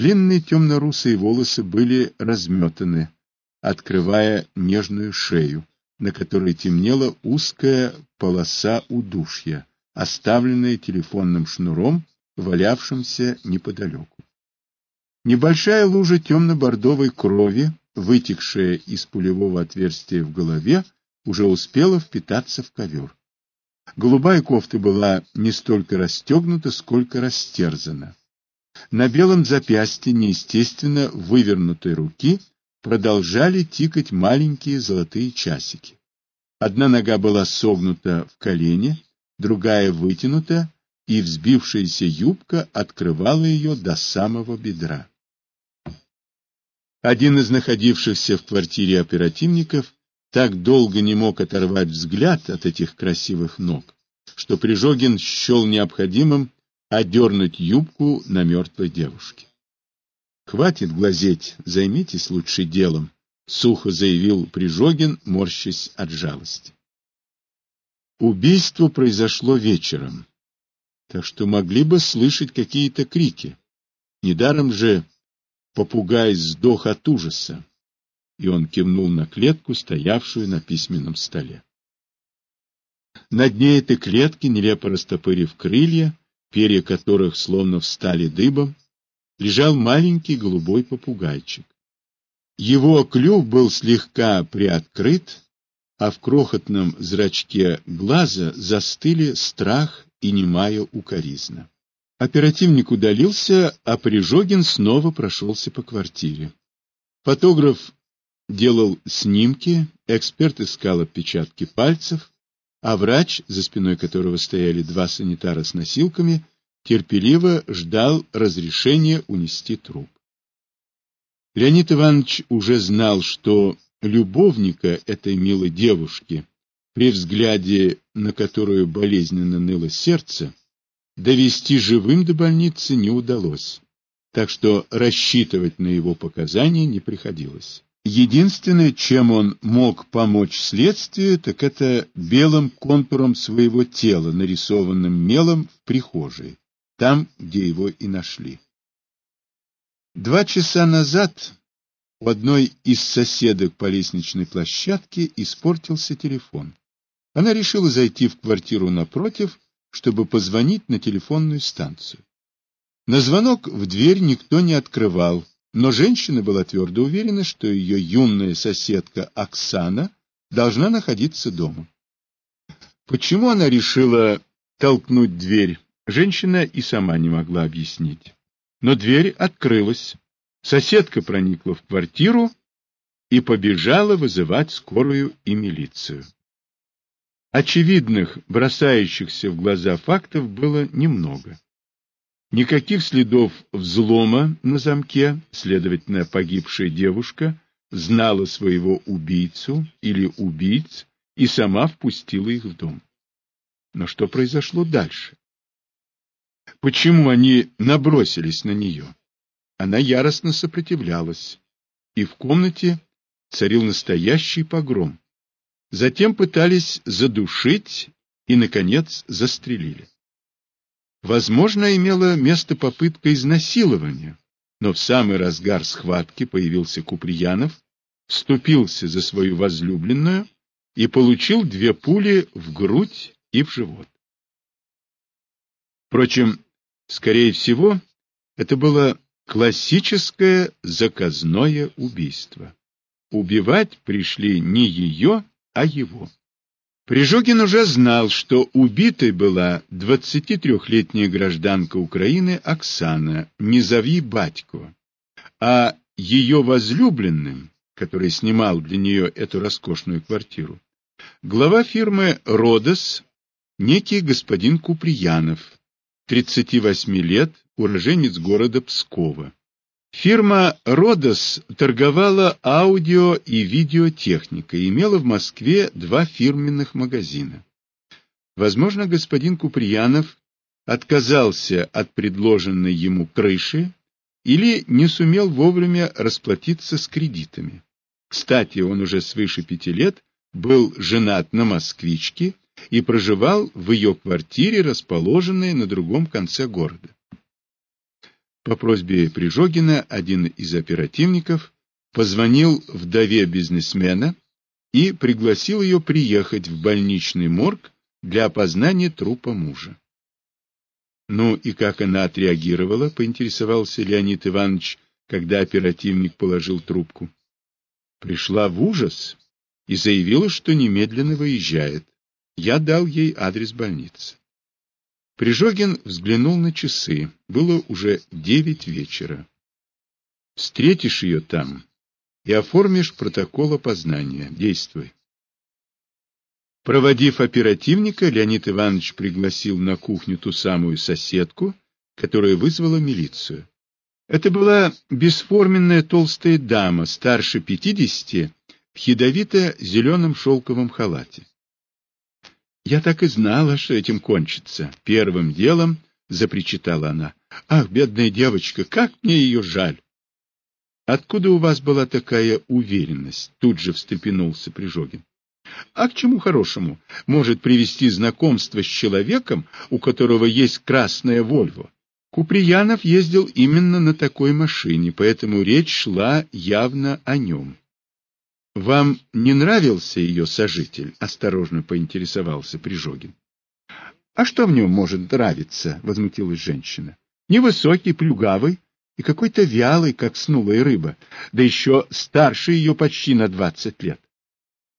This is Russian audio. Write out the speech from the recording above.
Длинные темно-русые волосы были разметаны, открывая нежную шею, на которой темнела узкая полоса удушья, оставленная телефонным шнуром, валявшимся неподалеку. Небольшая лужа темно-бордовой крови, вытекшая из пулевого отверстия в голове, уже успела впитаться в ковер. Голубая кофта была не столько расстегнута, сколько растерзана. На белом запястье неестественно вывернутой руки продолжали тикать маленькие золотые часики. Одна нога была согнута в колене, другая вытянута, и взбившаяся юбка открывала ее до самого бедра. Один из находившихся в квартире оперативников так долго не мог оторвать взгляд от этих красивых ног, что Прижогин счел необходимым одернуть юбку на мертвой девушке. «Хватит глазеть, займитесь лучше делом», — сухо заявил Прижогин, морщась от жалости. Убийство произошло вечером, так что могли бы слышать какие-то крики. Недаром же попугай сдох от ужаса, и он кивнул на клетку, стоявшую на письменном столе. На дне этой клетки, нелепо растопырив крылья, перья которых словно встали дыбом, лежал маленький голубой попугайчик. Его клюв был слегка приоткрыт, а в крохотном зрачке глаза застыли страх и немая укоризна. Оперативник удалился, а Прижогин снова прошелся по квартире. Фотограф делал снимки, эксперт искал отпечатки пальцев, а врач, за спиной которого стояли два санитара с носилками, терпеливо ждал разрешения унести труп. Леонид Иванович уже знал, что любовника этой милой девушки, при взгляде на которую болезненно ныло сердце, довести живым до больницы не удалось, так что рассчитывать на его показания не приходилось. Единственное, чем он мог помочь следствию, так это белым контуром своего тела, нарисованным мелом в прихожей, там, где его и нашли. Два часа назад у одной из соседок по лестничной площадке испортился телефон. Она решила зайти в квартиру напротив чтобы позвонить на телефонную станцию. На звонок в дверь никто не открывал, но женщина была твердо уверена, что ее юная соседка Оксана должна находиться дома. Почему она решила толкнуть дверь, женщина и сама не могла объяснить. Но дверь открылась. Соседка проникла в квартиру и побежала вызывать скорую и милицию. Очевидных, бросающихся в глаза фактов было немного. Никаких следов взлома на замке, следовательно, погибшая девушка знала своего убийцу или убийц и сама впустила их в дом. Но что произошло дальше? Почему они набросились на нее? Она яростно сопротивлялась, и в комнате царил настоящий погром. Затем пытались задушить и, наконец, застрелили. Возможно, имела место попытка изнасилования, но в самый разгар схватки появился Куприянов, вступился за свою возлюбленную и получил две пули в грудь и в живот. Впрочем, скорее всего, это было классическое заказное убийство. Убивать пришли не ее, а его. Прижогин уже знал, что убитой была 23-летняя гражданка Украины Оксана «Не зови батько», а ее возлюбленным, который снимал для нее эту роскошную квартиру, глава фирмы «Родос», некий господин Куприянов, 38 лет, уроженец города Пскова. Фирма «Родос» торговала аудио и видеотехникой и имела в Москве два фирменных магазина. Возможно, господин Куприянов отказался от предложенной ему крыши или не сумел вовремя расплатиться с кредитами. Кстати, он уже свыше пяти лет был женат на москвичке и проживал в ее квартире, расположенной на другом конце города. По просьбе Прижогина один из оперативников позвонил вдове бизнесмена и пригласил ее приехать в больничный морг для опознания трупа мужа. Ну и как она отреагировала, поинтересовался Леонид Иванович, когда оперативник положил трубку. Пришла в ужас и заявила, что немедленно выезжает. Я дал ей адрес больницы. Прижогин взглянул на часы. Было уже девять вечера. Встретишь ее там и оформишь протокол опознания. Действуй. Проводив оперативника, Леонид Иванович пригласил на кухню ту самую соседку, которая вызвала милицию. Это была бесформенная толстая дама, старше пятидесяти, в ядовито-зеленом шелковом халате. Я так и знала, что этим кончится. Первым делом запричитала она. Ах, бедная девочка, как мне ее жаль! Откуда у вас была такая уверенность? Тут же встрепенулся Прижогин. А к чему хорошему может привести знакомство с человеком, у которого есть красная Вольво? Куприянов ездил именно на такой машине, поэтому речь шла явно о нем. — Вам не нравился ее сожитель? — осторожно поинтересовался Прижогин. — А что в нем может нравиться? — возмутилась женщина. — Невысокий, плюгавый и какой-то вялый, как снулая рыба, да еще старше ее почти на двадцать лет.